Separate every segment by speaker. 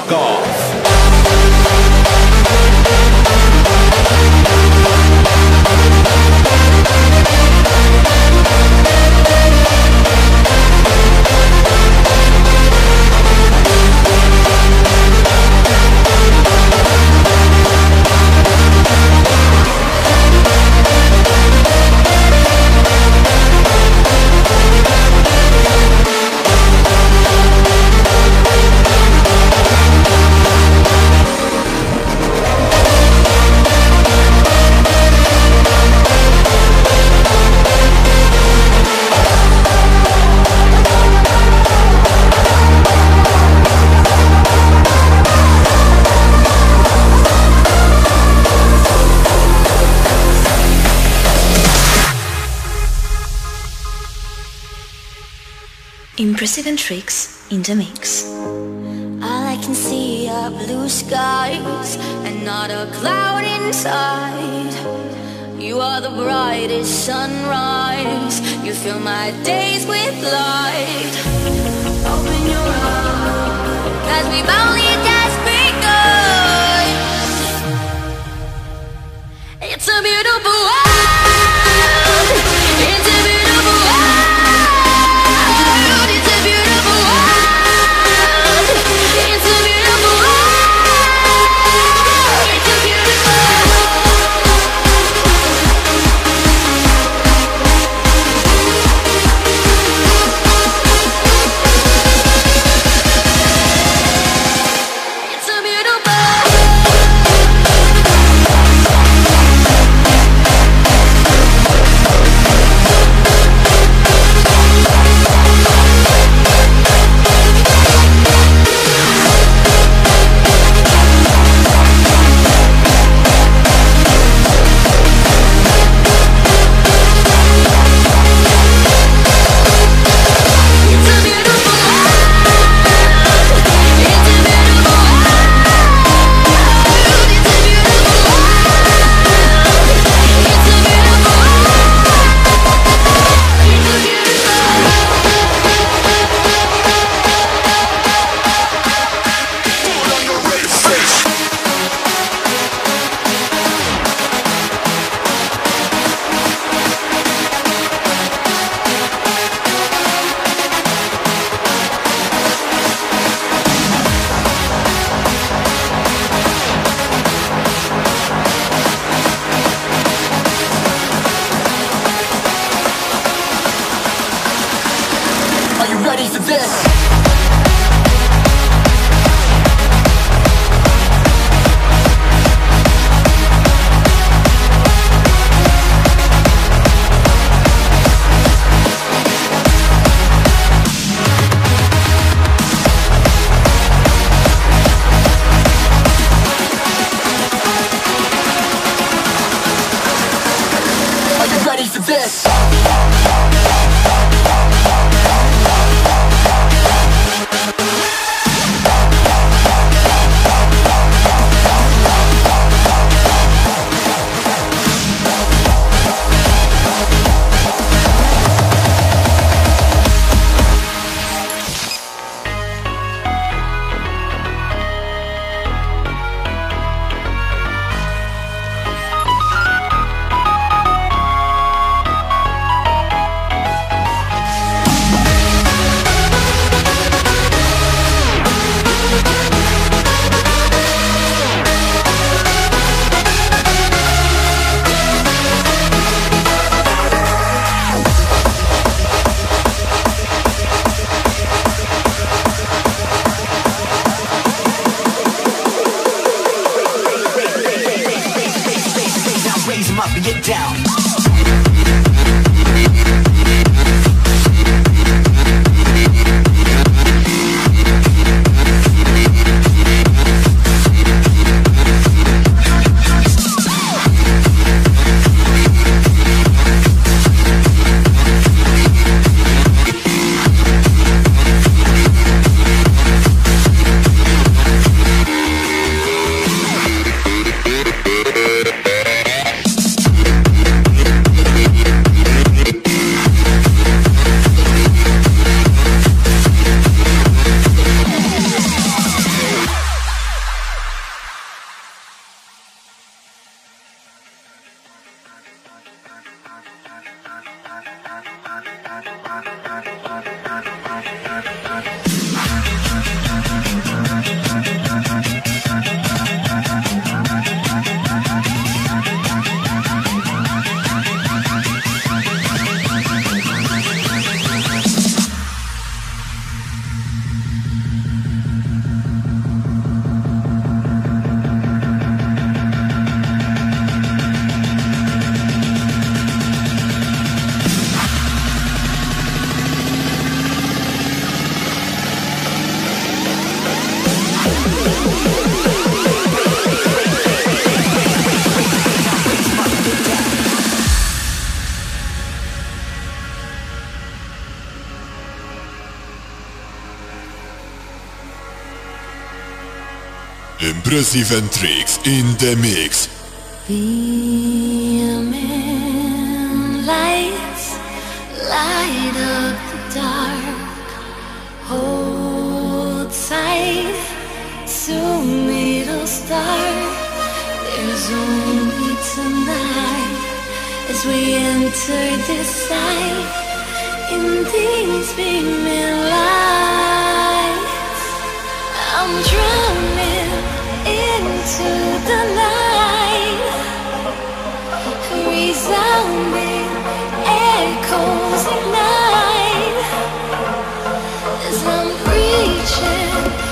Speaker 1: fuck off?
Speaker 2: President Tricks in the mix. All I can see are blue skies and not a cloud inside. You are the brightest sunrise. You fill my days with light. Open your
Speaker 3: Impressive and tricks in the mix.
Speaker 2: Beaming lights light up the dark. Hold tight, soon it'll start. There's only tonight as we enter this sight in these beaming lights. I'm drowning into the night, resounding echoes ignite as I'm reaching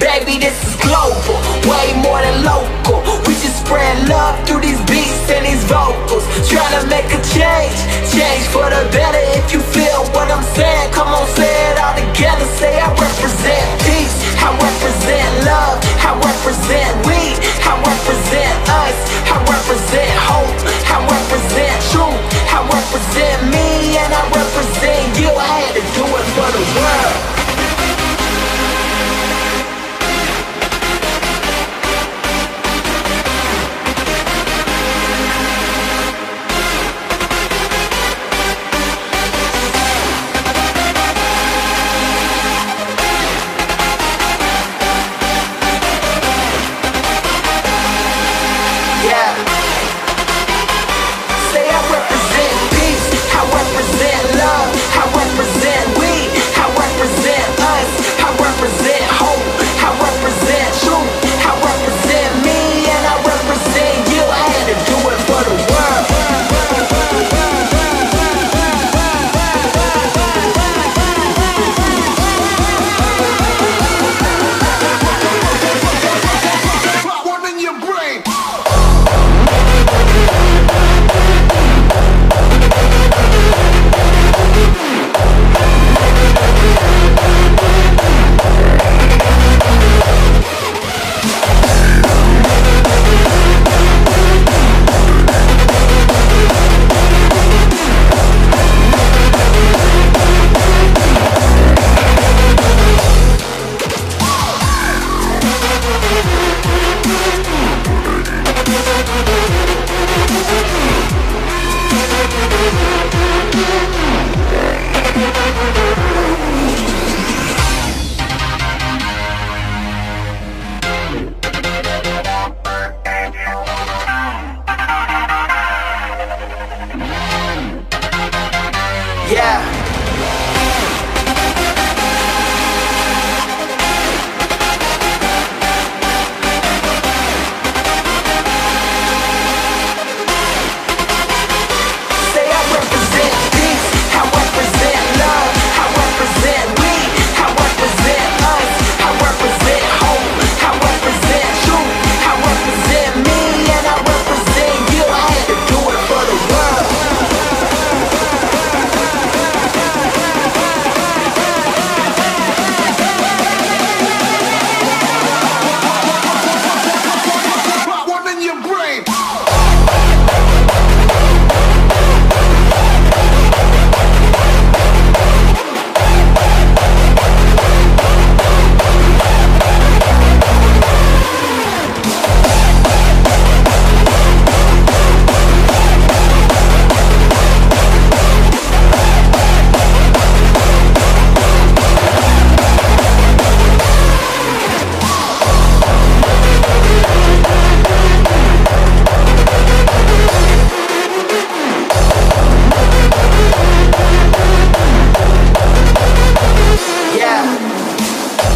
Speaker 4: Baby, this is global, way more than local. We just spread love through these beats and these vocals. Tryna make a change, change for the better. If you feel what I'm saying, come on, say it all together. Say I represent peace, I represent love, I represent we, I represent us.